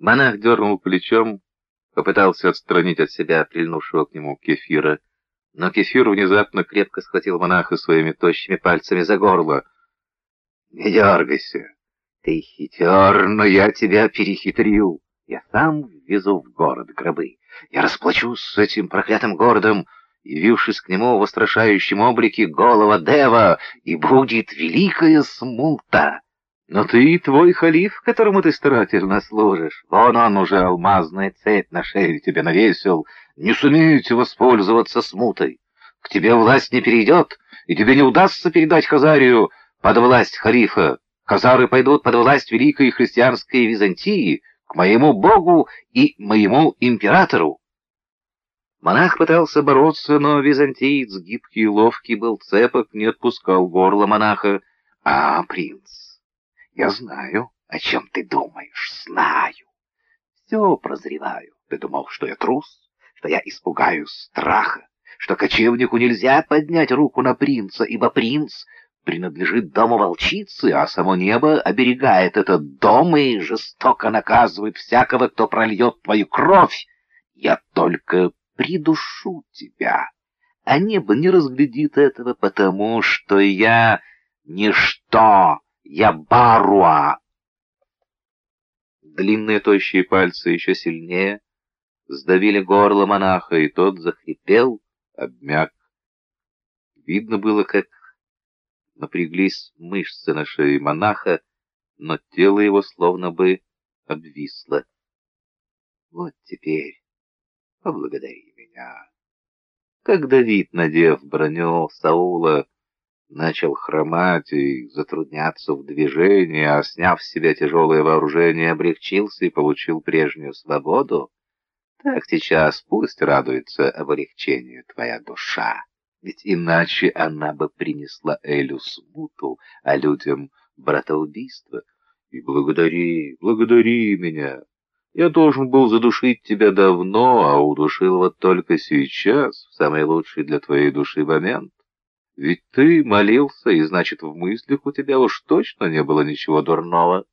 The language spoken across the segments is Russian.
Монах дернул плечом, попытался отстранить от себя прильнувшего к нему кефира, но кефир внезапно крепко схватил монаха своими тощими пальцами за горло. «Не дергайся, ты хитер, но я тебя перехитрю. Я сам ввезу в город гробы. Я расплачусь с этим проклятым городом, явившись к нему в устрашающем облике голова Дева, и будет великая смута. Но ты и твой халиф, которому ты старательно служишь, вон он уже алмазная цепь на шее тебе навесил, не сумеете воспользоваться смутой. К тебе власть не перейдет, и тебе не удастся передать Хазарию под власть халифа. Хазары пойдут под власть великой христианской Византии, к моему богу и моему императору. Монах пытался бороться, но византиец, гибкий и ловкий, был цепок, не отпускал горло монаха. «А, принц, я знаю, о чем ты думаешь, знаю. Все прозреваю. Ты думал, что я трус, что я испугаюсь страха, что кочевнику нельзя поднять руку на принца, ибо принц принадлежит дому волчицы, а само небо оберегает этот дом и жестоко наказывает всякого, кто прольет твою кровь. Я только придушу тебя, а небо не разглядит этого, потому что я ничто, я баруа. Длинные тощие пальцы еще сильнее сдавили горло монаха, и тот захрипел, обмяк. Видно было, как напряглись мышцы на шее монаха, но тело его словно бы обвисло. Вот теперь поблагодари меня. Как Давид, надев броню Саула, начал хромать и затрудняться в движении, а сняв с себя тяжелое вооружение, облегчился и получил прежнюю свободу, так сейчас пусть радуется облегчению твоя душа, ведь иначе она бы принесла Элю смуту, а людям братоубийство. И благодари, благодари меня, я должен был задушить тебя давно, а удушил вот только сейчас, в самый лучший для твоей души момент. Ведь ты молился, и значит, в мыслях у тебя уж точно не было ничего дурного.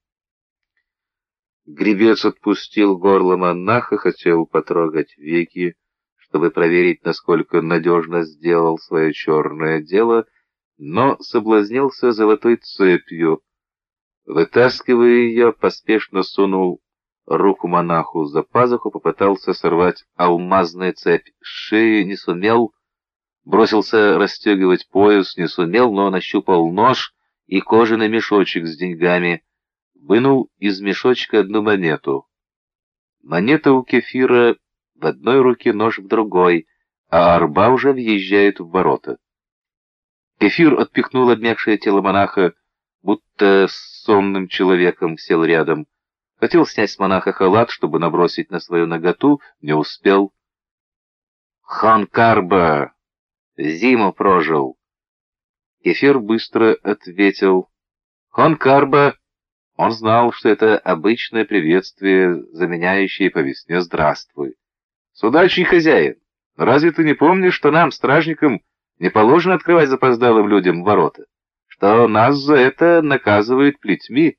Гребец отпустил горло монаха, хотел потрогать веки, чтобы проверить, насколько надежно сделал свое черное дело, но соблазнился золотой цепью. Вытаскивая ее, поспешно сунул руку монаху за пазуху, попытался сорвать алмазную цепь с шеи, не сумел, бросился расстегивать пояс, не сумел, но нащупал нож и кожаный мешочек с деньгами, вынул из мешочка одну монету. Монета у кефира в одной руке, нож в другой, а арба уже въезжает в ворота. Кефир отпихнул обмякшее тело монаха, будто с сонным человеком сел рядом, Хотел снять с монаха халат, чтобы набросить на свою наготу, не успел. «Хан Карба! Зиму прожил!» Кефир быстро ответил. «Хан Карба!» Он знал, что это обычное приветствие, заменяющее по весне «здравствуй». «Судачий хозяин, разве ты не помнишь, что нам, стражникам, не положено открывать запоздалым людям ворота? Что нас за это наказывают плетьми?»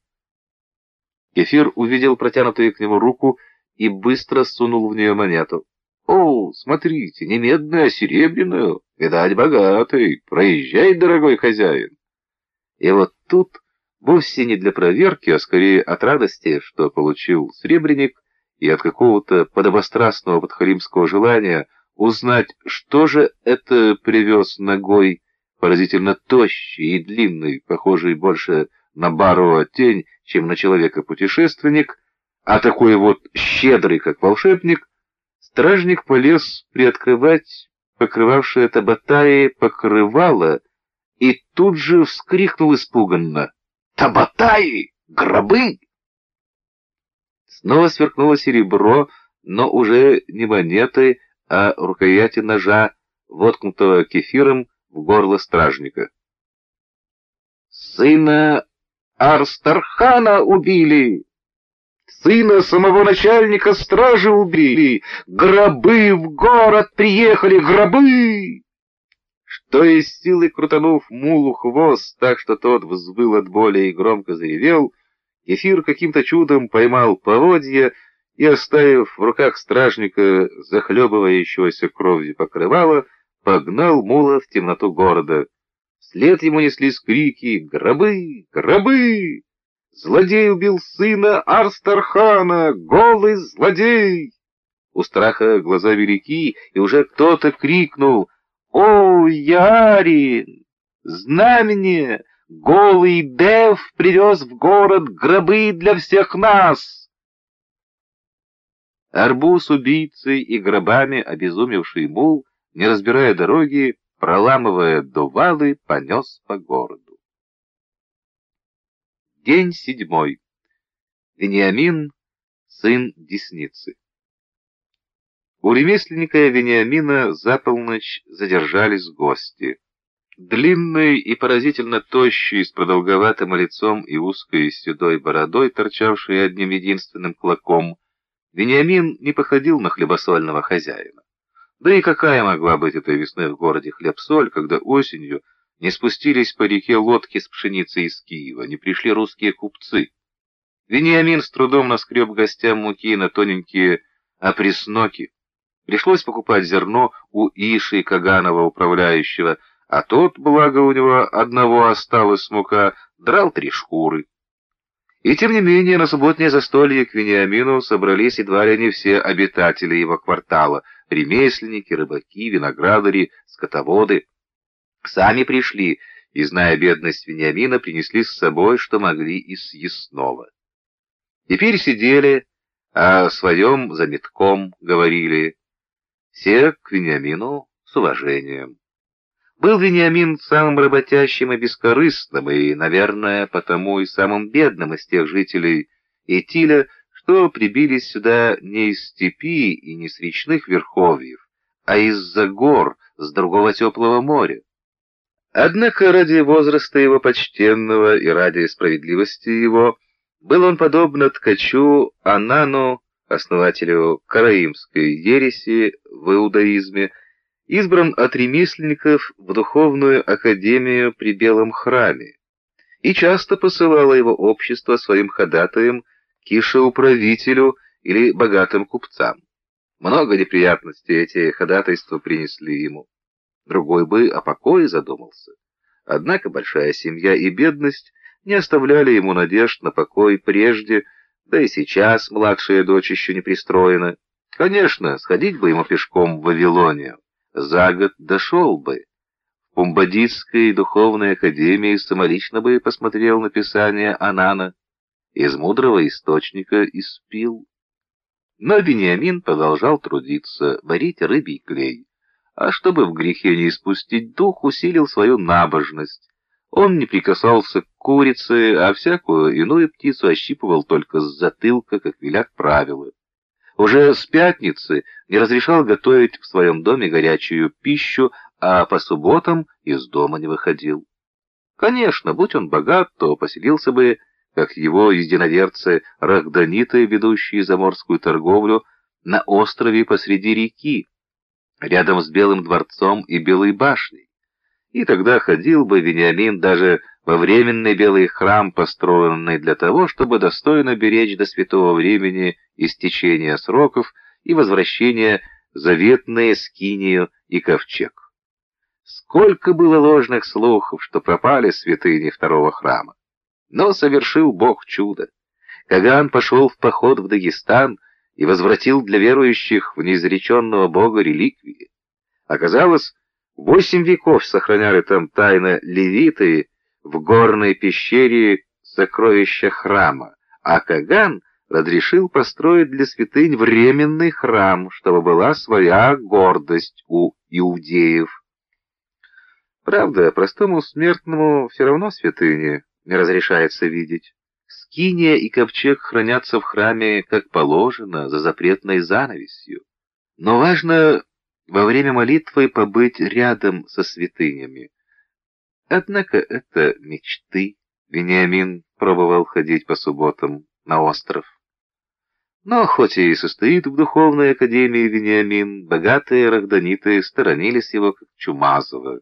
Кефир увидел протянутую к нему руку и быстро сунул в нее монету. «О, смотрите, не медную, а серебряную. Видать, богатый. Проезжай, дорогой хозяин». И вот тут, вовсе не для проверки, а скорее от радости, что получил сребреник, и от какого-то подобострастного подхалимского желания узнать, что же это привез ногой, поразительно тощий и длинный, похожий больше на бару тень, чем на человека-путешественник, а такой вот щедрый, как волшебник, стражник полез приоткрывать покрывавшее табатаи покрывало и тут же вскрикнул испуганно. «Табатаи! Гробы!» Снова сверкнуло серебро, но уже не монеты, а рукояти ножа, воткнутого кефиром в горло стражника. «Сына Арстархана убили, сына самого начальника стражи убили, гробы в город приехали, гробы!» Что из силы крутанув мулу хвост так, что тот взвыл от боли и громко заревел, Кефир каким-то чудом поймал поводья и, оставив в руках стражника захлебывающегося кровью покрывало, погнал мула в темноту города. Вслед ему неслись крики «Гробы! Гробы!» «Злодей убил сына Арстархана! Голый злодей!» У страха глаза велики, и уже кто-то крикнул «О, Ярин! Знамение! Голый Дев привез в город гробы для всех нас!» Арбуз убийцей и гробами обезумевший мул, не разбирая дороги, проламывая дувалы, понес по городу. День седьмой. Вениамин, сын Десницы. У ремесленника Вениамина за полночь задержались гости. Длинный и поразительно тощий, с продолговатым лицом и узкой седой бородой, торчавший одним единственным клоком, Вениамин не походил на хлебосольного хозяина. Да и какая могла быть этой весной в городе хлеб-соль, когда осенью не спустились по реке лодки с пшеницей из Киева, не пришли русские купцы. Вениамин с трудом наскреб гостям муки на тоненькие опресноки. Пришлось покупать зерно у Иши Каганова, управляющего, а тот, благо у него одного осталось мука, драл три шкуры. И тем не менее на субботнее застолье к Вениамину собрались едва ли не все обитатели его квартала — ремесленники, рыбаки, виноградари, скотоводы. Сами пришли и, зная бедность Вениамина, принесли с собой, что могли из съестного. Теперь сидели, а о своем заметком говорили. Все к Вениамину с уважением. Был Вениамин самым работящим и бескорыстным, и, наверное, потому и самым бедным из тех жителей Этиля, что прибились сюда не из степи и не с речных верховьев, а из-за гор, с другого теплого моря. Однако ради возраста его почтенного и ради справедливости его, был он подобно ткачу Анану, основателю караимской ереси в иудаизме, избран от ремесленников в духовную академию при Белом храме и часто посылало его общество своим ходатаем кишеуправителю или богатым купцам. Много неприятностей эти ходатайства принесли ему. Другой бы о покое задумался. Однако большая семья и бедность не оставляли ему надежд на покой прежде, да и сейчас младшая дочь еще не пристроена. Конечно, сходить бы ему пешком в Вавилонию за год дошел бы. В Пумбадистской духовной академии самолично бы посмотрел на писание Анана, из мудрого источника испил. Но Вениамин продолжал трудиться, варить рыбий клей, а чтобы в грехе не испустить дух, усилил свою набожность. Он не прикасался к курице, а всякую иную птицу ощипывал только с затылка, как велят правила. Уже с пятницы не разрешал готовить в своем доме горячую пищу, а по субботам из дома не выходил. Конечно, будь он богат, то поселился бы, как его единоверцы рахданиты, ведущие заморскую торговлю, на острове посреди реки, рядом с Белым дворцом и Белой башней. И тогда ходил бы Вениамин даже во временный белый храм, построенный для того, чтобы достойно беречь до святого времени истечения сроков и возвращения заветные скинию и ковчег. Сколько было ложных слухов, что пропали святыни второго храма. Но совершил Бог чудо. Каган пошел в поход в Дагестан и возвратил для верующих в неизреченного Бога реликвии. Оказалось, восемь веков сохраняли там тайны левиты в горной пещере сокровища храма, а Каган разрешил построить для святынь временный храм, чтобы была своя гордость у иудеев. Правда, простому смертному все равно святыни не разрешается видеть. Скиния и ковчег хранятся в храме, как положено, за запретной занавесью. Но важно во время молитвы побыть рядом со святынями, Однако это мечты. Вениамин пробовал ходить по субботам на остров. Но хоть и состоит в духовной академии Вениамин, богатые рахданиты сторонились его как Чумазова.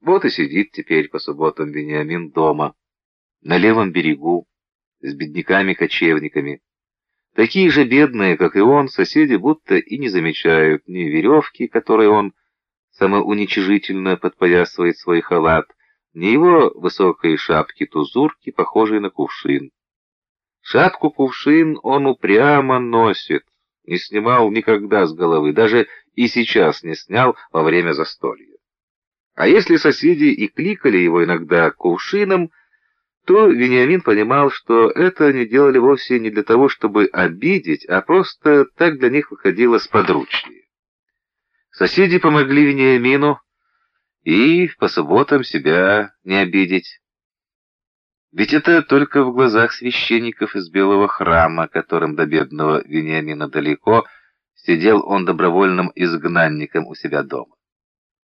Вот и сидит теперь по субботам Вениамин дома, на левом берегу, с бедняками-кочевниками. Такие же бедные, как и он, соседи будто и не замечают ни веревки, которой он самоуничижительно подпоясывает свой халат, ни его высокой шапки-тузурки, похожей на кувшин. Шапку-кувшин он упрямо носит, не снимал никогда с головы, даже и сейчас не снял во время застолья. А если соседи и кликали его иногда кувшином, то Вениамин понимал, что это они делали вовсе не для того, чтобы обидеть, а просто так для них выходило сподручнее. Соседи помогли Вениамину и по субботам себя не обидеть. Ведь это только в глазах священников из Белого храма, которым до бедного Вениамина далеко, сидел он добровольным изгнанником у себя дома.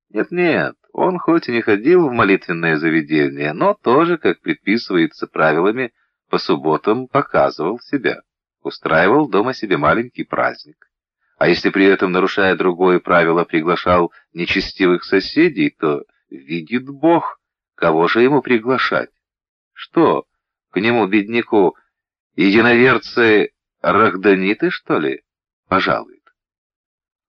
Нет-нет, он хоть и не ходил в молитвенное заведение, но тоже, как предписывается правилами, по субботам показывал себя, устраивал дома себе маленький праздник. А если при этом, нарушая другое правило, приглашал нечестивых соседей, то видит Бог, кого же ему приглашать. Что, к нему, бедняку, единоверцы рахданиты, что ли? Пожалуй.